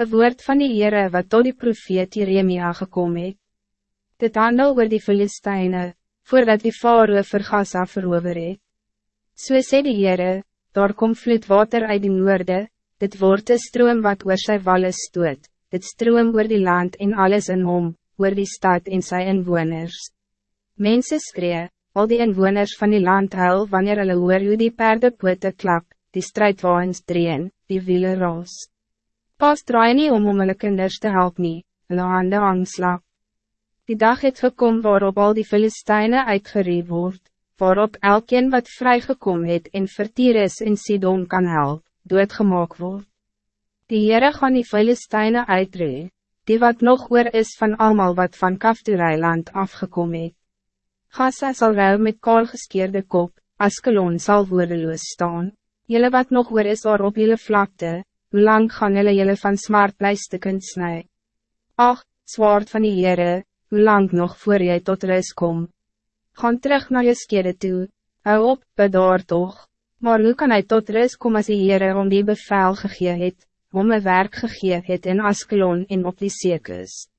Een woord van die Heere wat tot die profeet Jeremia gekom het. Dit handel oor die Filisteine, voordat die Faroe vir Gaza verover het. So sê die Heere, daar kom vloedwater uit die noorde, dit wordt een stroom wat oor sy walle stoot, dit stroom oor die land en alles in hom, oor die stad en sy inwoners. Mensen skree, al die inwoners van die land huil wanneer hulle hoor hoe die paardepote klap, die strijdwaans dreen, die wiele roos. Pas draai nie om om hulle kinders te help nie, hulle hande hangslap. Die dag het gekom waarop al die Filisteine uitgereed word, waarop elkeen wat vrygekom het en vertier is in Sidon kan help, doodgemaak word. Die Heere gaan die Filisteine uitree, die wat nog oor is van allemaal wat van Kaftureiland afgekom het. Gaza zal ruil met kaal geskeerde kop, Askelon zal woordeloos staan. Jelle wat nog oor is waarop jelle vlakte, hoe lang gaan jelle jelle van smart blijstukken snij? Ach, zwaard van die Heere, hoe lang nog voor jy tot rust kom? Gaan terug naar je skede toe, hou op, bedaar toch. Maar hoe kan hij tot rust komen als die Heere om die bevel gegee het, om een werk gegee het in Askelon en op die sekes?